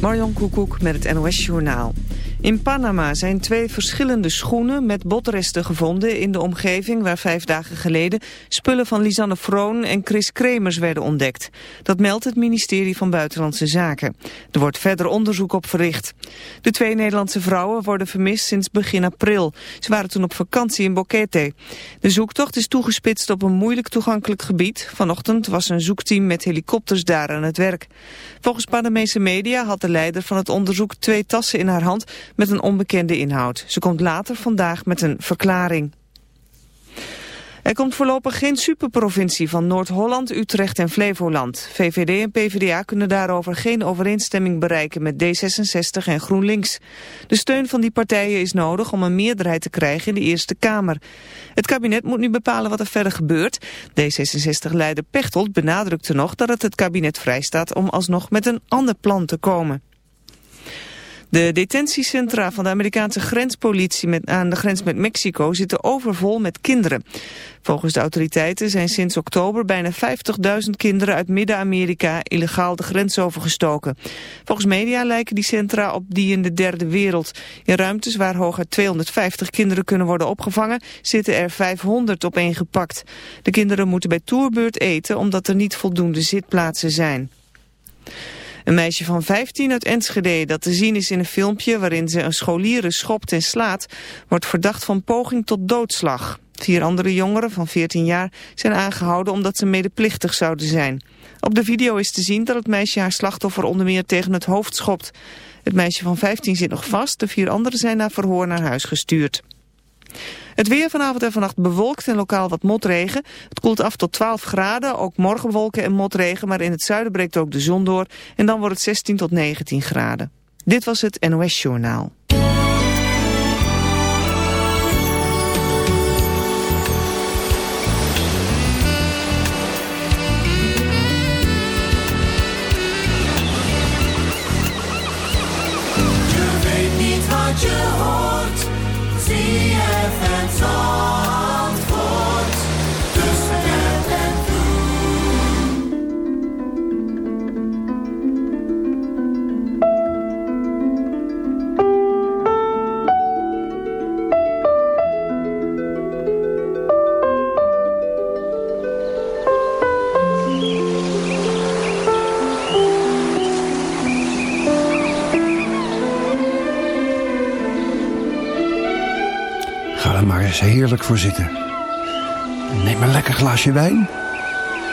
Marion Koekoek met het NOS Journaal. In Panama zijn twee verschillende schoenen met botresten gevonden in de omgeving waar vijf dagen geleden spullen van Lisanne Froon en Chris Kremers werden ontdekt. Dat meldt het ministerie van Buitenlandse Zaken. Er wordt verder onderzoek op verricht. De twee Nederlandse vrouwen worden vermist sinds begin april. Ze waren toen op vakantie in Boquete. De zoektocht is toegespitst op een moeilijk toegankelijk gebied. Vanochtend was een zoekteam met helikopters daar aan het werk. Volgens Panamese media had de leider van het onderzoek twee tassen in haar hand met een onbekende inhoud. Ze komt later vandaag met een verklaring. Er komt voorlopig geen superprovincie van Noord-Holland, Utrecht en Flevoland. VVD en PvdA kunnen daarover geen overeenstemming bereiken met D66 en GroenLinks. De steun van die partijen is nodig om een meerderheid te krijgen in de Eerste Kamer. Het kabinet moet nu bepalen wat er verder gebeurt. D66-leider Pechtold benadrukte nog dat het het kabinet vrijstaat om alsnog met een ander plan te komen. De detentiecentra van de Amerikaanse grenspolitie aan de grens met Mexico zitten overvol met kinderen. Volgens de autoriteiten zijn sinds oktober bijna 50.000 kinderen uit Midden-Amerika illegaal de grens overgestoken. Volgens media lijken die centra op die in de derde wereld. In ruimtes waar hooguit 250 kinderen kunnen worden opgevangen zitten er 500 opeengepakt. De kinderen moeten bij toerbeurt eten omdat er niet voldoende zitplaatsen zijn. Een meisje van 15 uit Enschede dat te zien is in een filmpje waarin ze een scholieren schopt en slaat, wordt verdacht van poging tot doodslag. Vier andere jongeren van 14 jaar zijn aangehouden omdat ze medeplichtig zouden zijn. Op de video is te zien dat het meisje haar slachtoffer onder meer tegen het hoofd schopt. Het meisje van 15 zit nog vast, de vier anderen zijn naar verhoor naar huis gestuurd. Het weer vanavond en vannacht bewolkt en lokaal wat motregen. Het koelt af tot 12 graden, ook morgen wolken en motregen, maar in het zuiden breekt ook de zon door. En dan wordt het 16 tot 19 graden. Dit was het NOS Journaal. Heerlijk voor zitten. Neem een lekker glaasje wijn.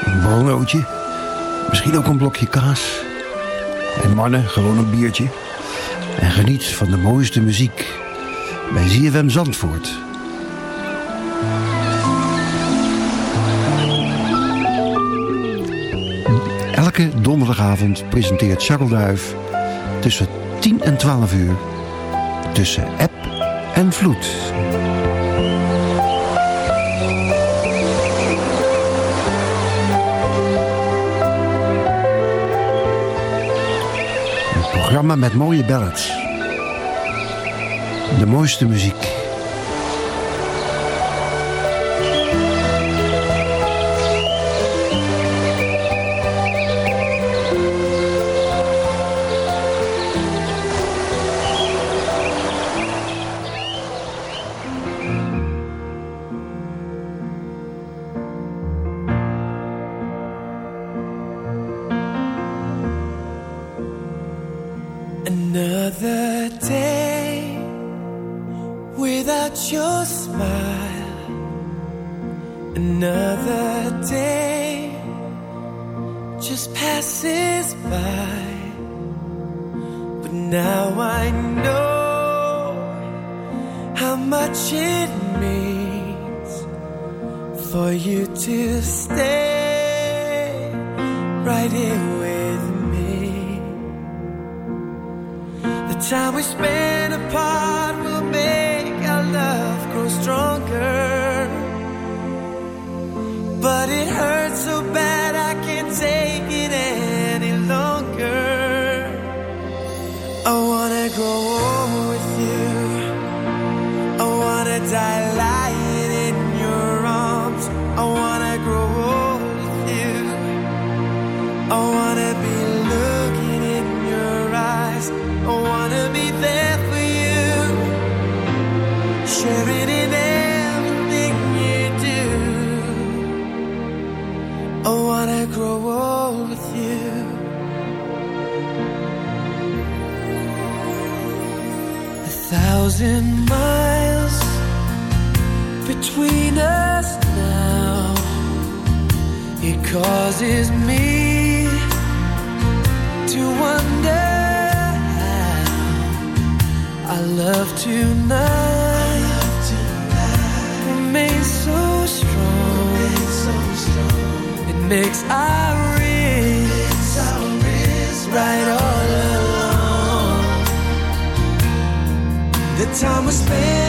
Een broodje. Misschien ook een blokje kaas. En mannen, gewoon een biertje. En geniet van de mooiste muziek. Bij ZFM Zandvoort. Elke donderdagavond presenteert Charles tussen 10 en 12 uur... tussen app en vloed. Programma met mooie ballads. De mooiste muziek. makes our risk right all along. The time we spend.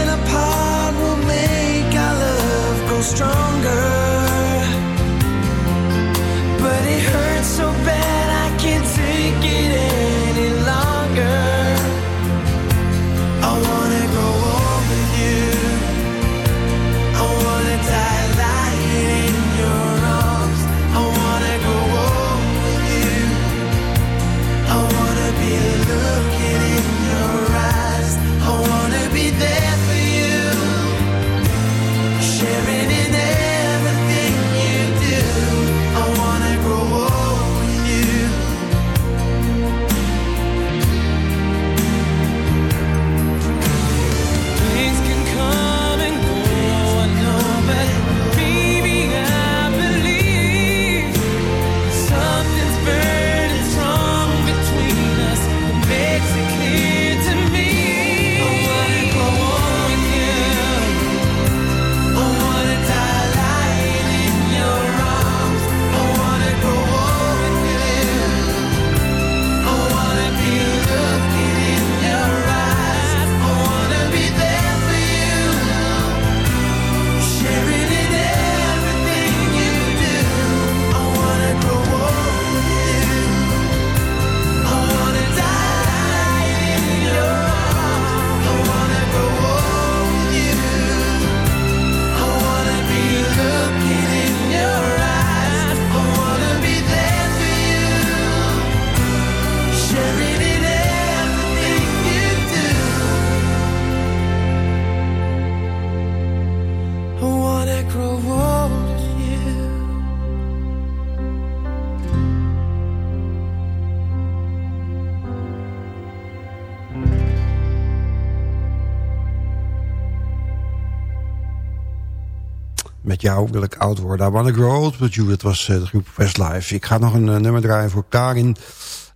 jou wil ik oud worden. I wanna grow old with you. Dat was eh, de groep Westlife. Ik ga nog een eh, nummer draaien voor Karin.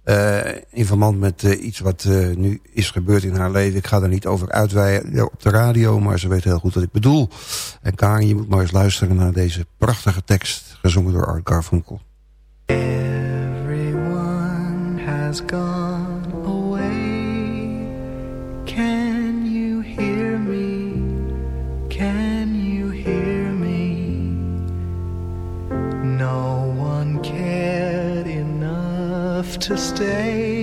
Eh, in verband met iets wat nu is gebeurd in haar leven. Ik ga daar niet over uitweiden op de radio. Maar ze weet heel goed wat ik bedoel. En Karin, je moet maar eens luisteren naar deze prachtige tekst. Gezongen door Art Garfunkel. Everyone has gone. to stay.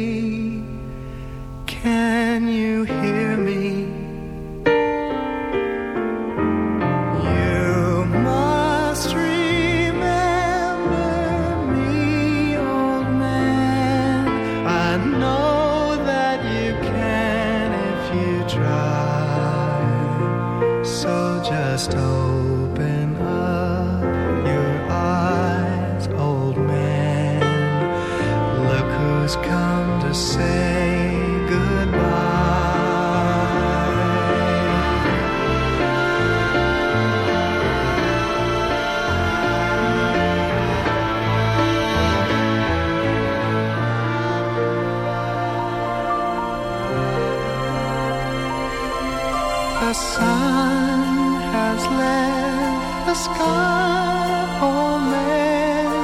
the sky, oh man,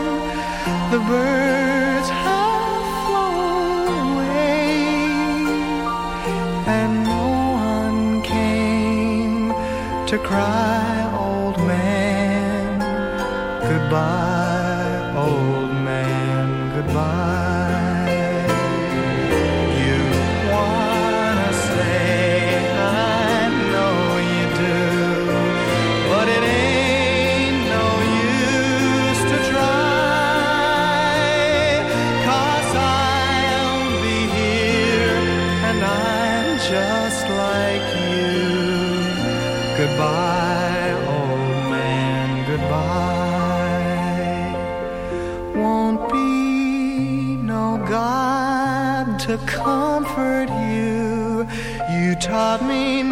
the birds have flown away, and no one came to cry, old man, goodbye. Taught me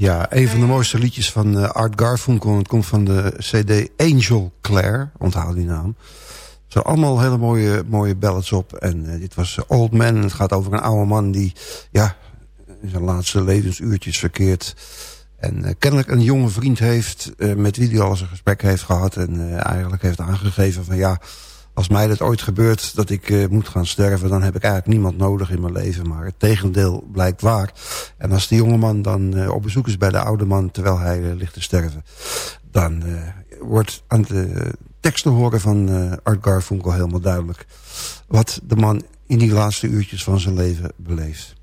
Ja, een van de mooiste liedjes van eh, Art Garfunkel. Het komt van de cd Angel Claire. Onthoud die naam. Zijn allemaal hele mooie, mooie ballads op. En eh, dit was eh, Old Man. Het gaat over een oude man die ja, in zijn laatste levensuurtjes verkeert. En kennelijk een jonge vriend heeft met wie hij al eens een gesprek heeft gehad. En eigenlijk heeft aangegeven van ja, als mij dat ooit gebeurt dat ik eh, moet gaan sterven... dan heb ik eigenlijk niemand nodig in mijn leven. Maar het tegendeel blijkt waar. En als die jongeman dan eh, op bezoek is bij de oude man... terwijl hij eh, ligt te sterven... dan wordt aan de tekst te horen van Art Garfunkel helemaal duidelijk... wat de man in die laatste uurtjes van zijn leven beleeft.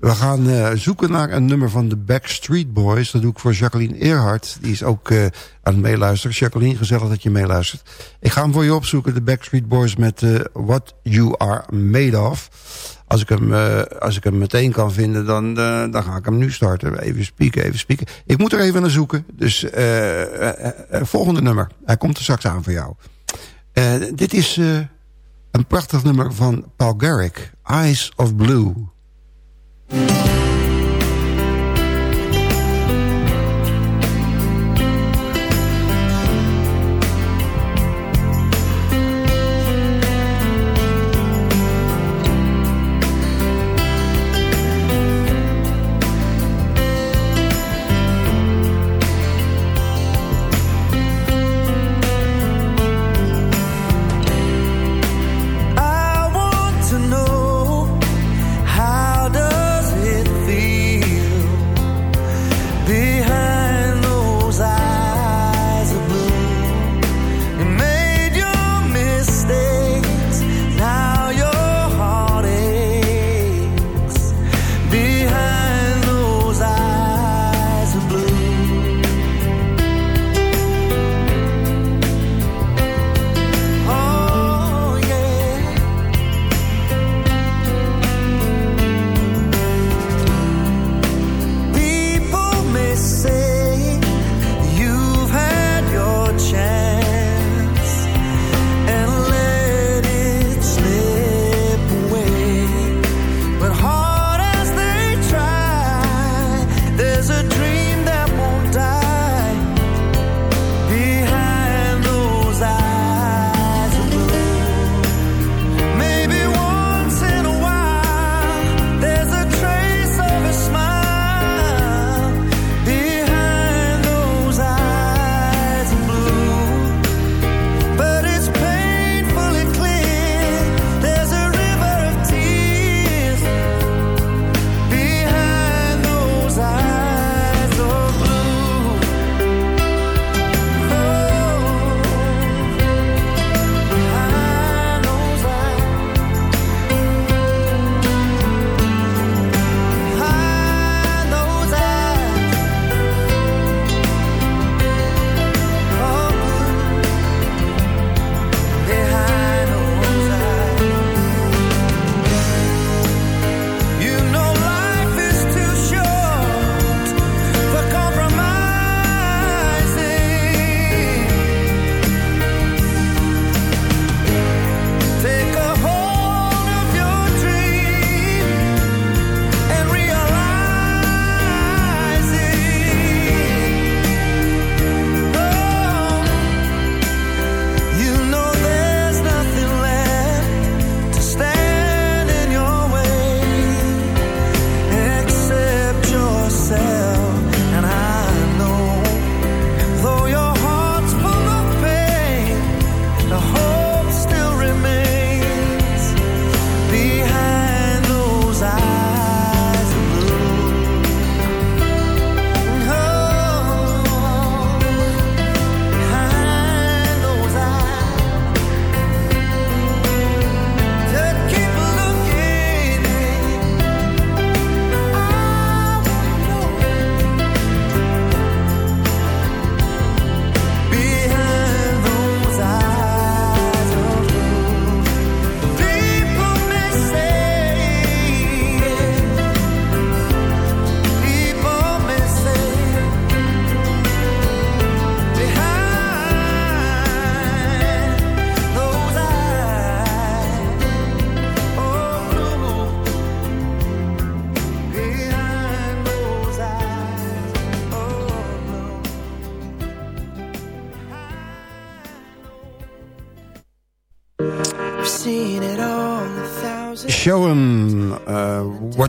We gaan eh, zoeken naar een nummer van de Backstreet Boys. Dat doe ik voor Jacqueline Earhart. Die is ook eh, aan het meeluisteren. Jacqueline, gezellig dat je meeluistert. Ik ga hem voor je opzoeken. De Backstreet Boys met eh, What You Are Made Of. Als ik hem, als ik hem meteen kan vinden, dan, dan ga ik hem nu starten. Even spieken, even spieken. Ik moet er even naar zoeken. Dus volgende nummer. Hij komt er straks aan voor jou. Dit is een prachtig nummer van Paul Garrick. Eyes of Blue. I want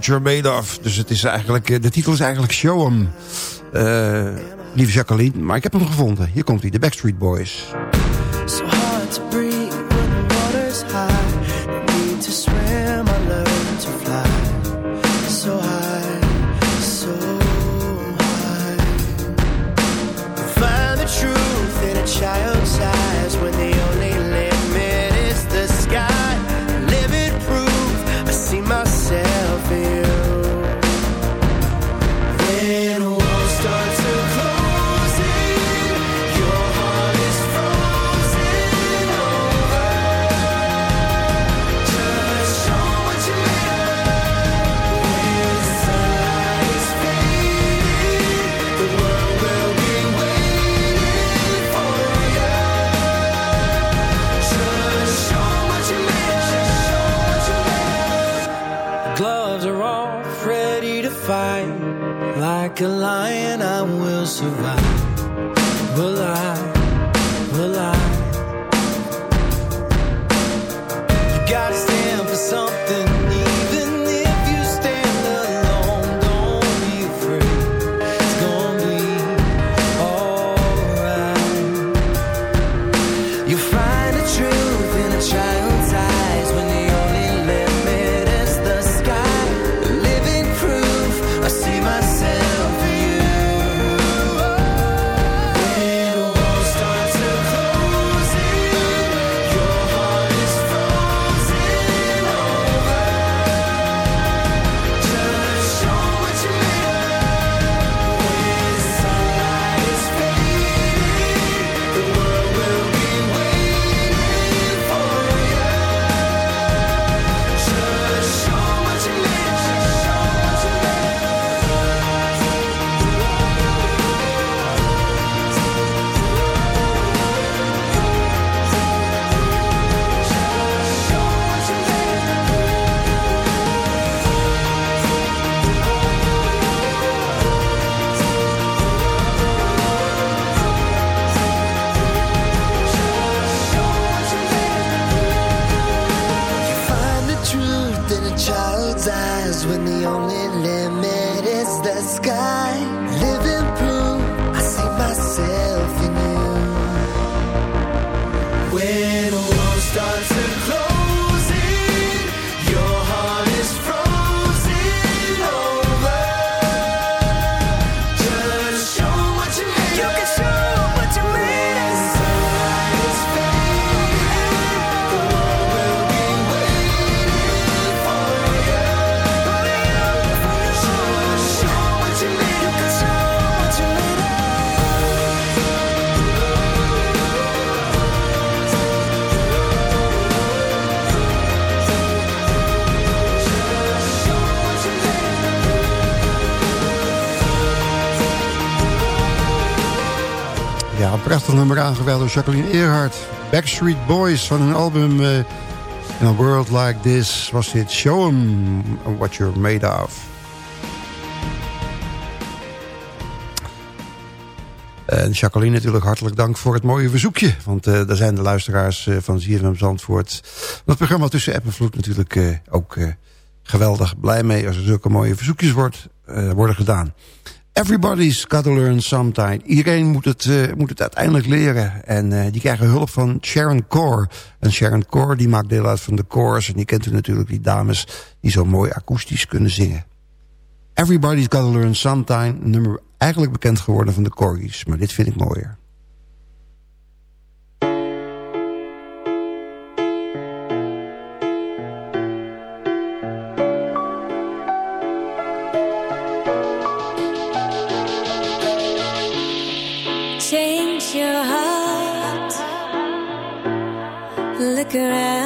what you're made of. Dus het is eigenlijk, eh, de titel is eigenlijk Show 'em. Uh, lieve Jacqueline, maar ik heb hem gevonden. Hier komt hij, de Backstreet Boys. Nummer aangewerkt door Jacqueline Earhart. Backstreet Boys van een album... Uh, In a World Like This was dit Show 'em What You're Made Of. En Jacqueline natuurlijk hartelijk dank voor het mooie verzoekje. Want uh, daar zijn de luisteraars uh, van ZFM Zandvoort... het programma Tussen App Vloed natuurlijk ook geweldig blij mee... als er zulke mooie verzoekjes wordt, worden gedaan. Everybody's got to learn sometime. Iedereen moet het, uh, moet het uiteindelijk leren. En uh, die krijgen hulp van Sharon Core. En Sharon Core die maakt deel uit van de chorus. En die kent u natuurlijk, die dames die zo mooi akoestisch kunnen zingen. Everybody's got to learn sometime. Nummer eigenlijk bekend geworden van de Corgis. Maar dit vind ik mooier. Around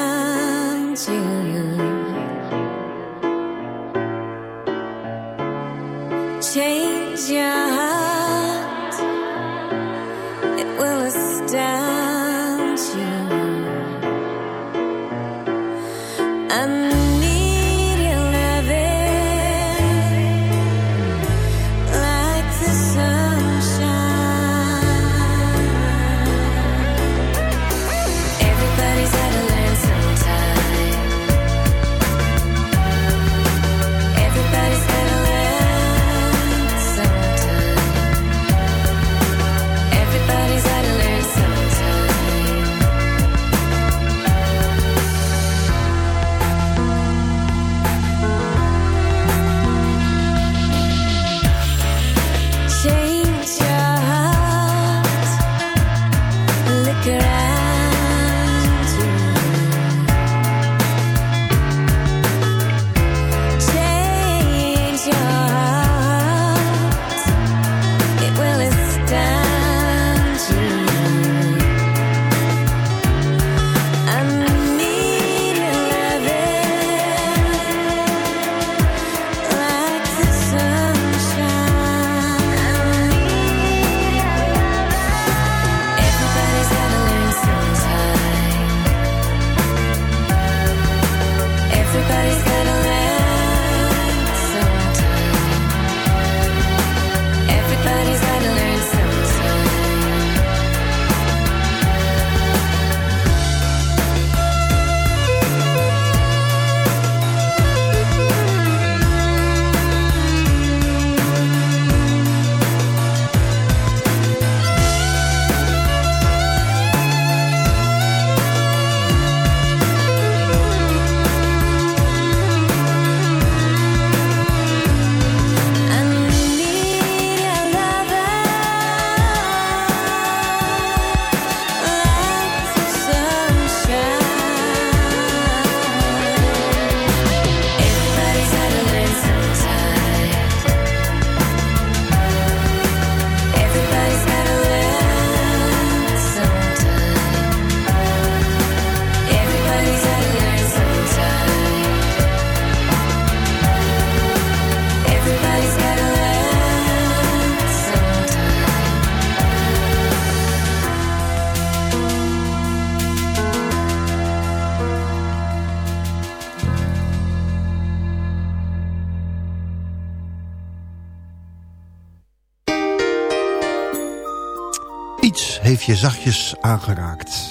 je zachtjes aangeraakt.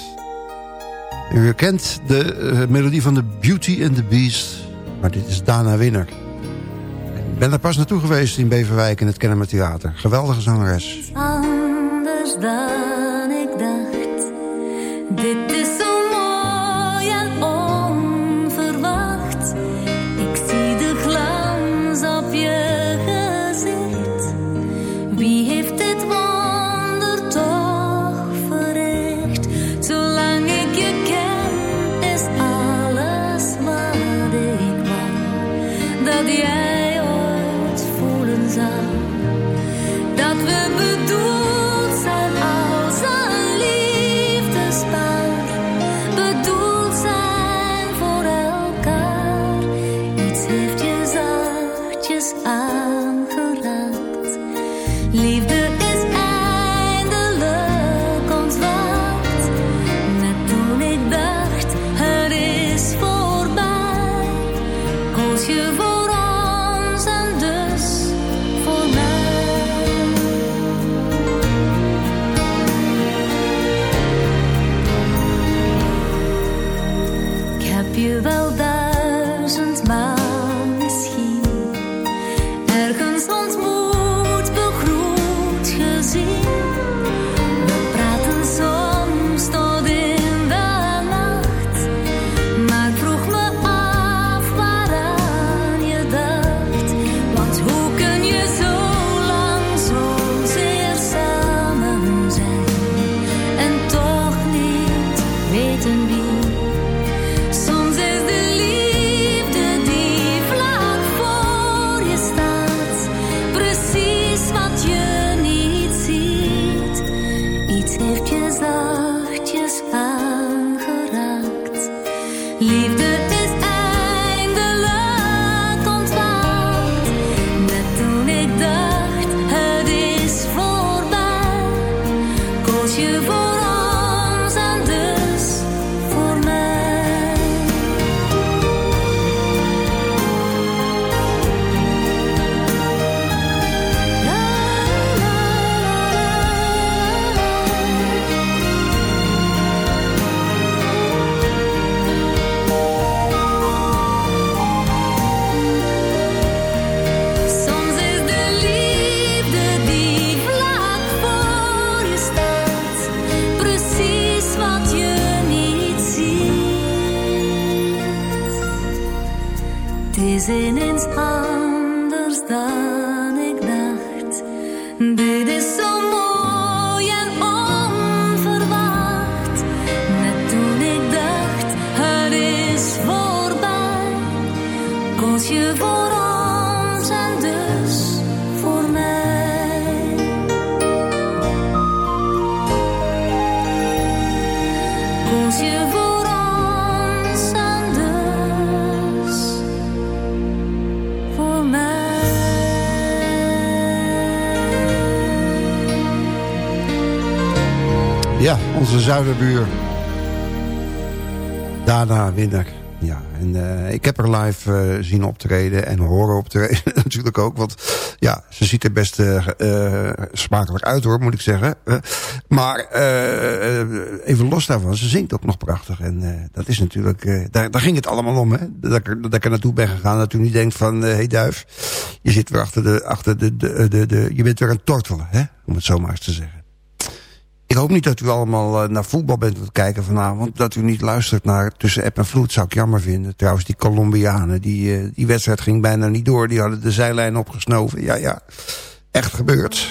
U kent de uh, melodie van The Beauty and the Beast. Maar dit is Dana Winner. Ik ben er pas naartoe geweest in Beverwijk in het Kennemer Theater. Geweldige zangeres. Zuiderbuur. Dana Winner. Ja, en uh, ik heb haar live uh, zien optreden en horen optreden natuurlijk ook. Want ja, ze ziet er best uh, smakelijk uit hoor, moet ik zeggen. maar even los daarvan, ze zingt ook nog prachtig. En dat is natuurlijk, daar, daar ging het allemaal om. Hè? Dat, ik, dat ik er naartoe ben gegaan. Dat u niet denkt van, hé hey Duif, je zit weer achter de, achter de, de, de, de, je bent weer een tortelen, hè? om het zo maar eens te zeggen. Ik hoop niet dat u allemaal uh, naar voetbal bent het kijken vanavond. Dat u niet luistert naar Tussen App en Vloed. Zou ik jammer vinden. Trouwens, die Colombianen, die, uh, die wedstrijd ging bijna niet door. Die hadden de zijlijn opgesnoven. Ja, ja. Echt gebeurd.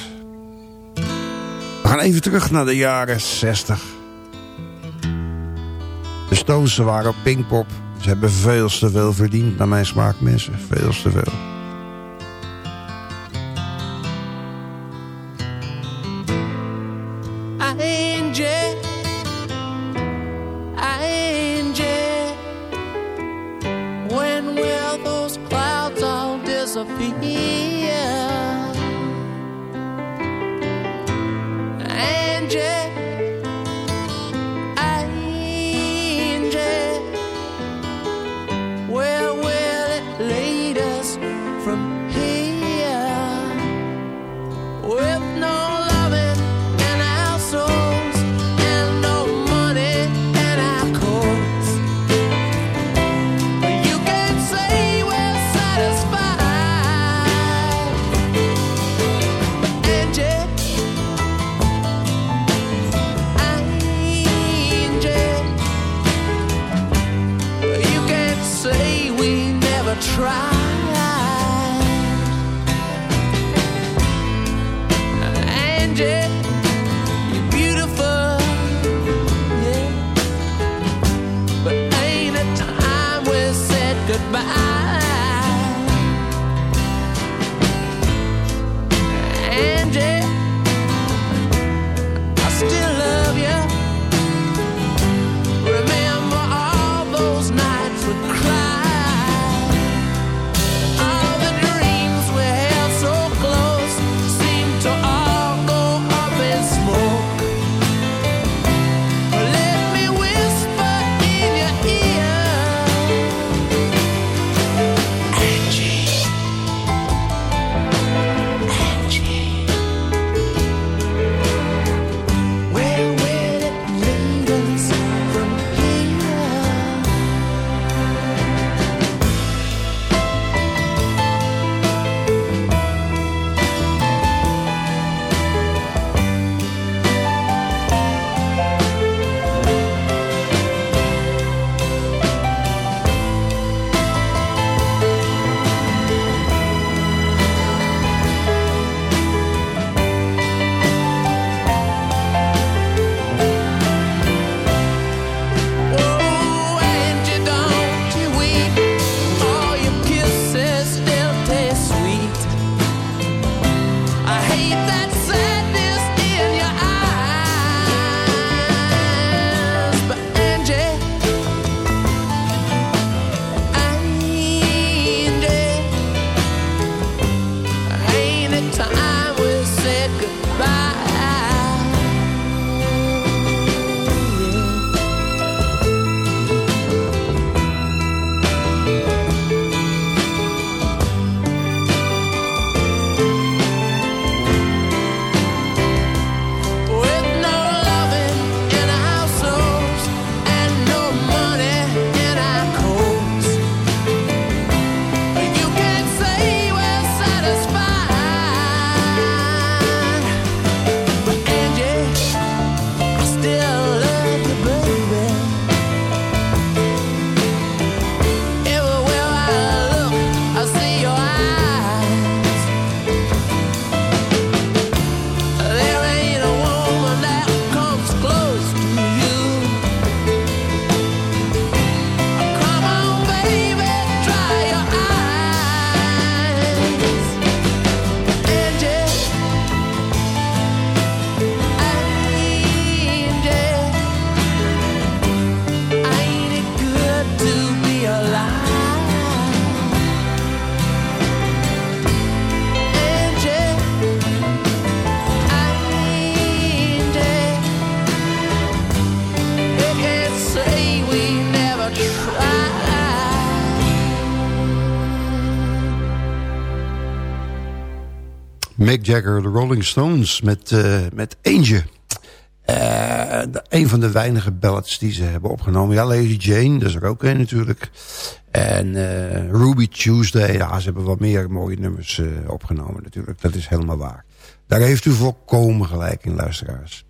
We gaan even terug naar de jaren 60. De Stones waren op Pinkpop. Ze hebben veel te veel verdiend, naar mijn smaak, mensen. Veel te veel. Mick Jagger, de Rolling Stones met, uh, met Angel. Uh, een van de weinige ballads die ze hebben opgenomen. Ja, Lady Jane, dat is er ook een natuurlijk. En uh, Ruby Tuesday, ja, ze hebben wat meer mooie nummers opgenomen natuurlijk. Dat is helemaal waar. Daar heeft u volkomen gelijk in, luisteraars.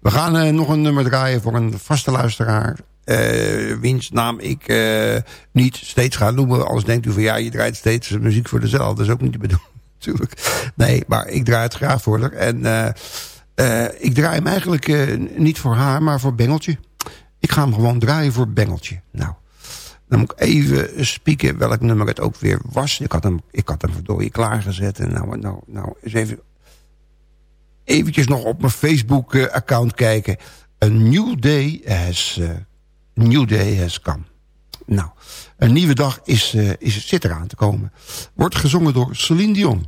We gaan nog een nummer draaien voor een vaste luisteraar. wiens naam ik niet steeds ga noemen. Anders denkt u van ja, je draait steeds muziek voor dezelfde. Dat is ook niet de bedoeling Nee, maar ik draai het graag voor haar. En uh, uh, ik draai hem eigenlijk uh, niet voor haar, maar voor Bengeltje. Ik ga hem gewoon draaien voor Bengeltje. Nou, dan moet ik even spieken welk nummer het ook weer was. Ik had hem, ik had hem verdorie klaargezet. En nou, nou, nou, eens even... Eventjes nog op mijn Facebook-account kijken. A new day has... New day has come. Nou, een nieuwe dag is, is, zit eraan te komen. Wordt gezongen door Celine Dion.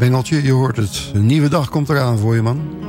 Bengeltje, je hoort het. Een nieuwe dag komt eraan voor je, man.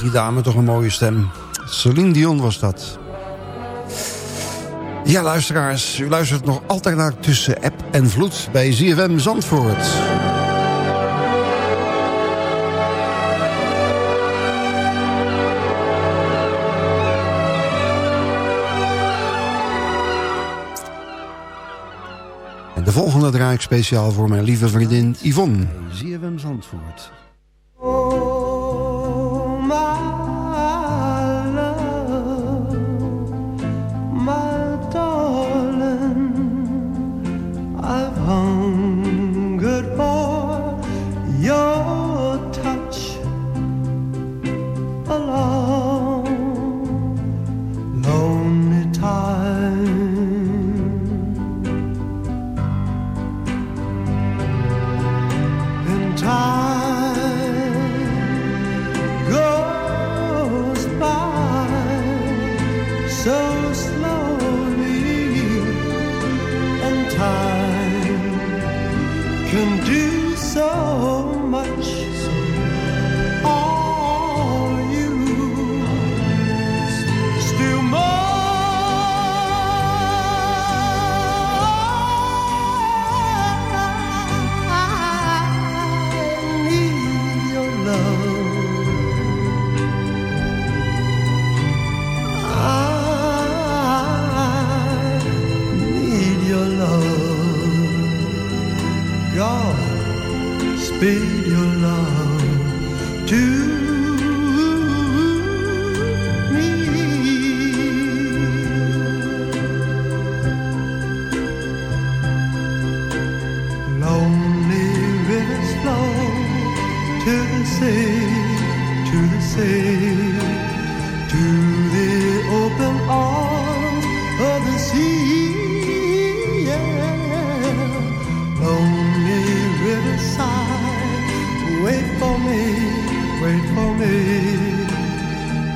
die dame toch een mooie stem. Celine Dion was dat. Ja, luisteraars, u luistert nog altijd naar Tussen App en Vloed bij ZFM Zandvoort. En de volgende draai ik speciaal voor mijn lieve vriendin Yvonne. ZFM Zandvoort.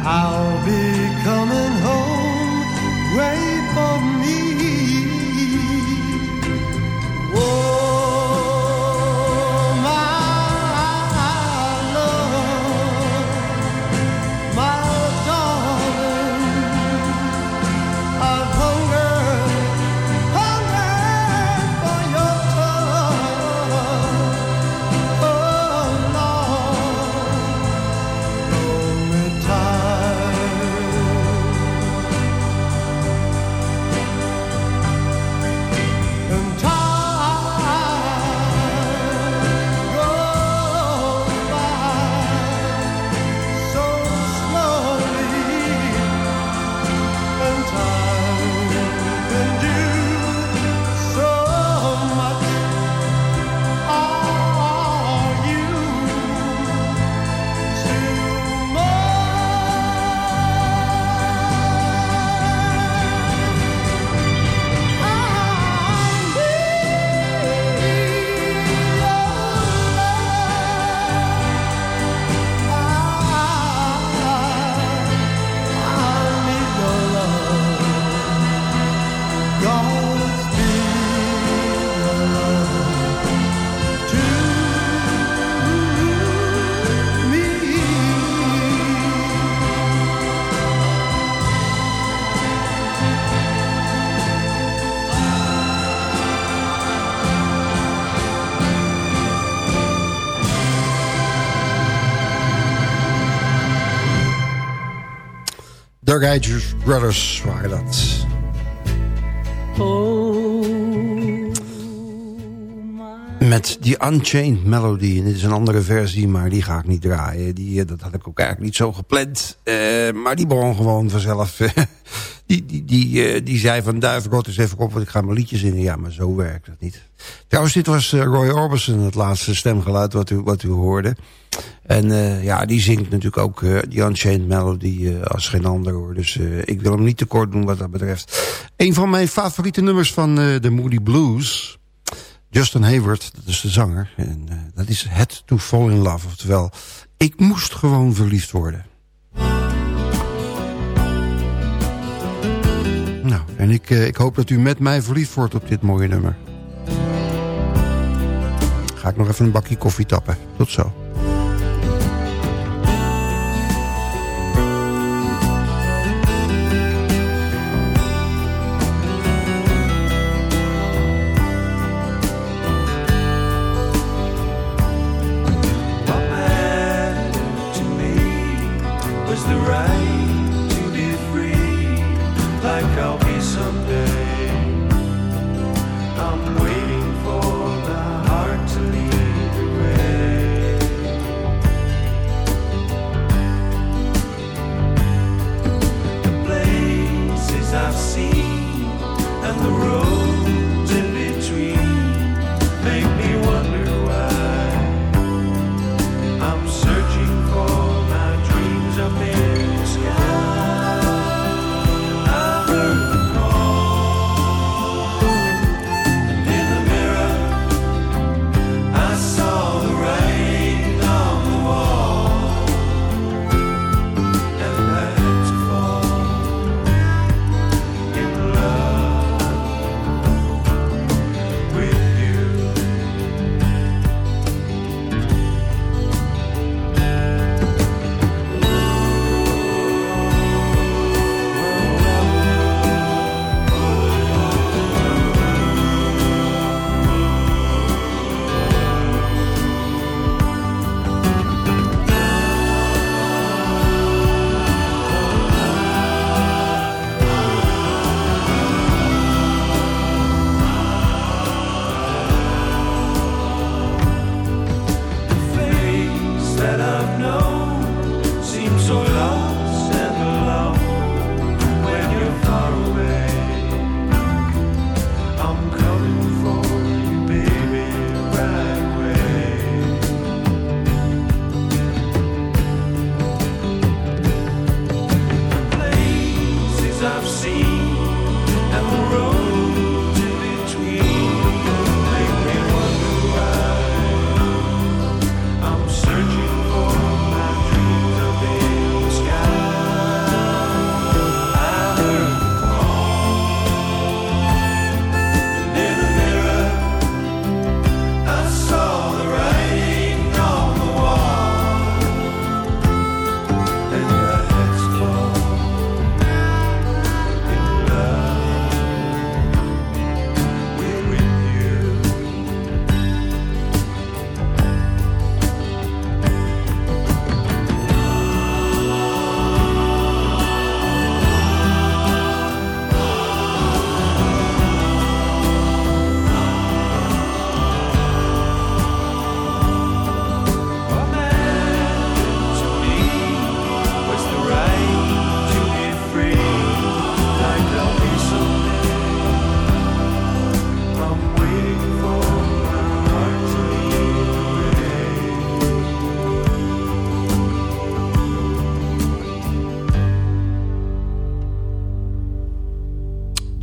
I'll be Brothers waren dat. Met die Unchained Melody. En dit is een andere versie, maar die ga ik niet draaien. Die, eh, dat had ik ook eigenlijk niet zo gepland. Uh, maar die begon gewoon vanzelf. Die, die, die, uh, die zei van Duivenrot eens even op, want ik ga mijn liedjes in. Ja, maar zo werkt het niet. Trouwens, dit was Roy Orbison, het laatste stemgeluid wat u, wat u hoorde. En uh, ja, die zingt natuurlijk ook uh, die Unchained Melody als geen ander hoor. Dus ik wil hem niet tekort doen wat dat betreft. Een van mijn favoriete nummers van de Moody Blues. Justin Hayward, dat is de zanger. En dat is Het To Fall In Love. Oftewel, ik moest gewoon verliefd worden. En ik, ik hoop dat u met mij verliefd wordt op dit mooie nummer. Ga ik nog even een bakje koffie tappen. Tot zo.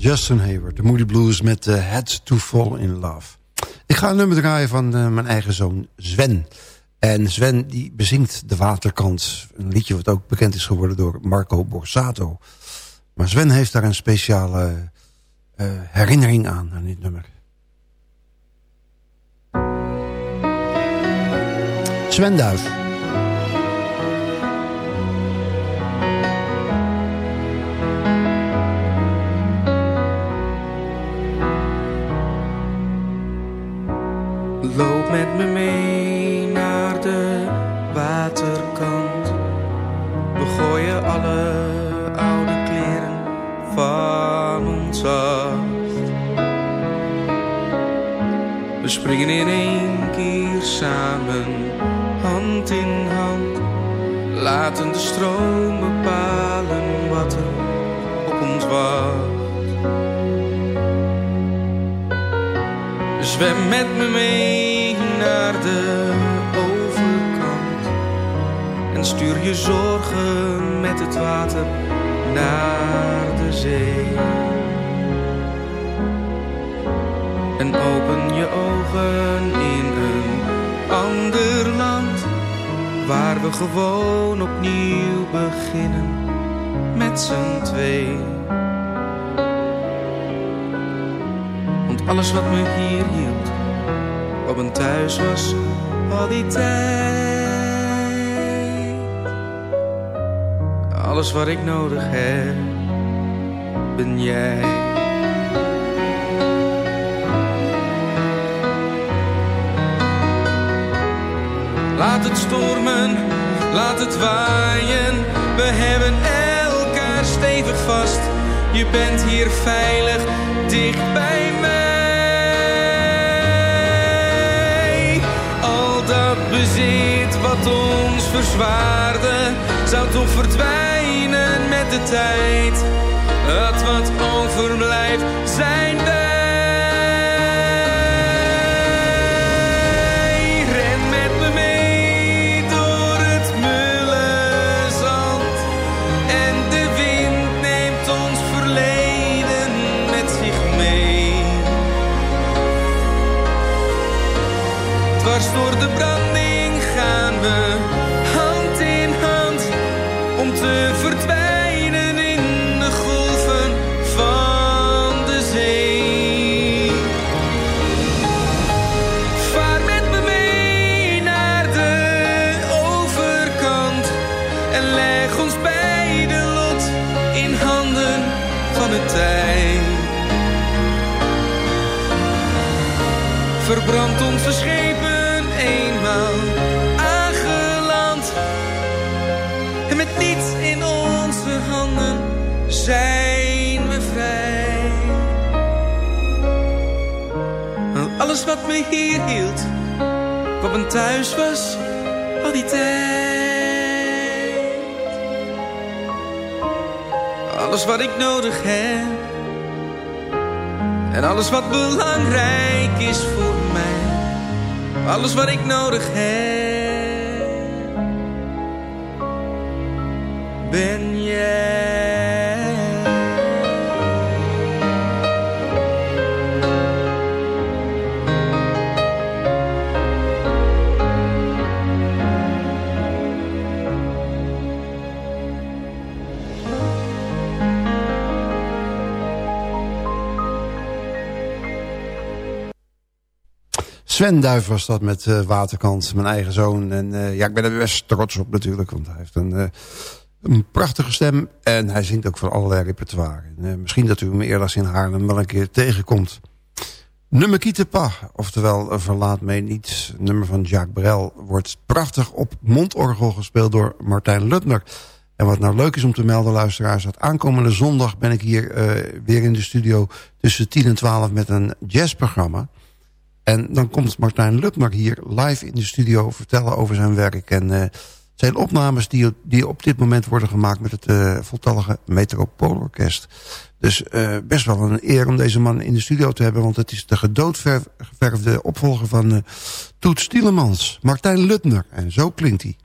Justin Hayward, de Moody Blues met uh, Head to Fall in Love. Ik ga een nummer draaien van uh, mijn eigen zoon Sven. En Sven die bezingt De Waterkant. Een liedje wat ook bekend is geworden door Marco Borsato. Maar Sven heeft daar een speciale uh, herinnering aan, aan dit nummer. Sven Duif. Loop met me mee naar de waterkant. We gooien alle oude kleren van ons af. We springen in één keer samen, hand in hand. Laten de stroom bepalen wat er op ons wacht. Zwem met me mee naar de overkant. En stuur je zorgen met het water naar de zee. En open je ogen in een ander land Waar we gewoon opnieuw beginnen met z'n twee Alles wat me hier hield, wat mijn thuis was, al die tijd. Alles wat ik nodig heb, ben jij. Laat het stormen, laat het waaien, we hebben elkaar stevig vast. Je bent hier veilig, dicht mij. bezit wat ons verzwaarde, zou toch verdwijnen met de tijd. Het wat overblijft zijn wij. Alles wat me hier hield, wat mijn thuis was, al die tijd. Alles wat ik nodig heb. En alles wat belangrijk is voor mij. Alles wat ik nodig heb. Ben jij. Sven Duif was dat met uh, Waterkant, mijn eigen zoon. En uh, ja, ik ben er best trots op natuurlijk, want hij heeft een, uh, een prachtige stem. En hij zingt ook van allerlei repertoire. En, misschien dat u hem eerder in Haarlem wel een keer tegenkomt. Nummer Kietepa, oftewel Verlaat mij niet. Nummer van Jacques Brel wordt prachtig op mondorgel gespeeld door Martijn Lutner. En wat nou leuk is om te melden, luisteraars... dat aankomende zondag ben ik hier weer in de studio tussen 10 en 12 met een jazzprogramma... En dan komt Martijn Lutmer hier live in de studio vertellen over zijn werk. En uh, zijn opnames die, die op dit moment worden gemaakt met het uh, voltallige Metropoolorkest. Dus uh, best wel een eer om deze man in de studio te hebben. Want het is de gedoodverfde opvolger van Toet Stielemans. Martijn Lutner. En zo klinkt hij.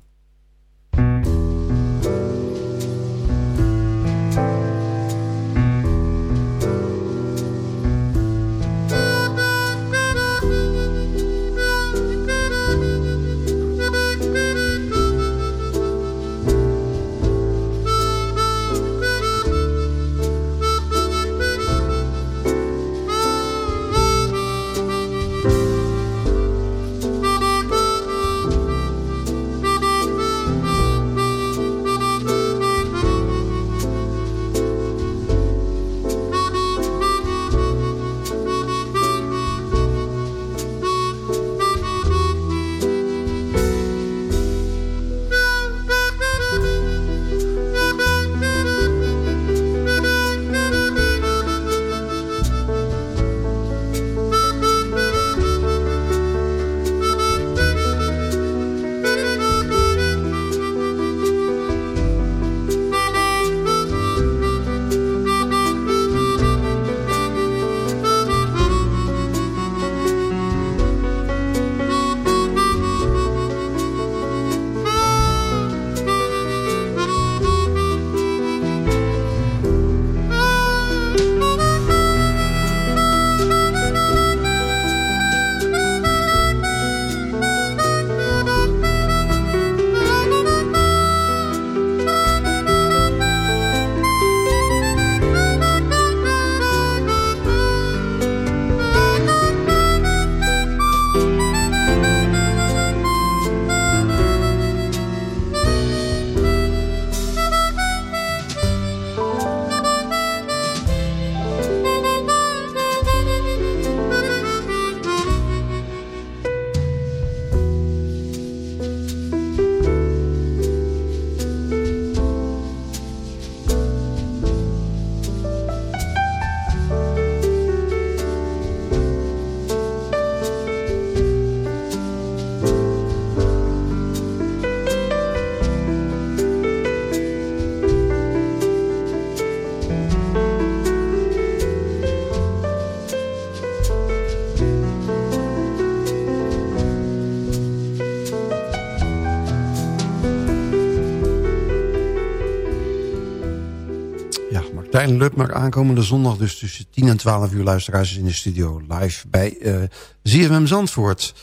en maar aankomende zondag dus tussen 10 en 12 uur luisteraars in de studio live bij eh, uh, ZFM Zandvoort.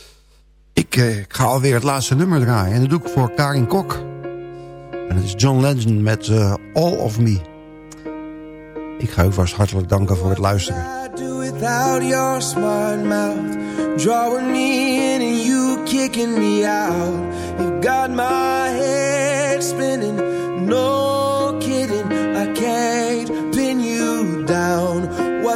Ik, uh, ik ga alweer het laatste nummer draaien en dat doe ik voor Karin Kok. En het is John Legend met eh, All of Me. Ik ga u vast hartelijk danken voor het luisteren. You've got my head spinning. No kidding, I can't.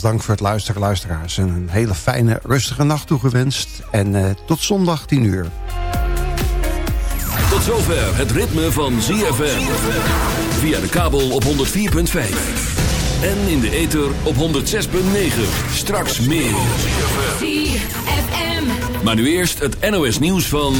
dank voor het luisteren, luisteraars. Een hele fijne, rustige nacht toegewenst. En eh, tot zondag 10 uur. Tot zover het ritme van ZFM. Via de kabel op 104.5. En in de ether op 106.9. Straks meer. Maar nu eerst het NOS nieuws van...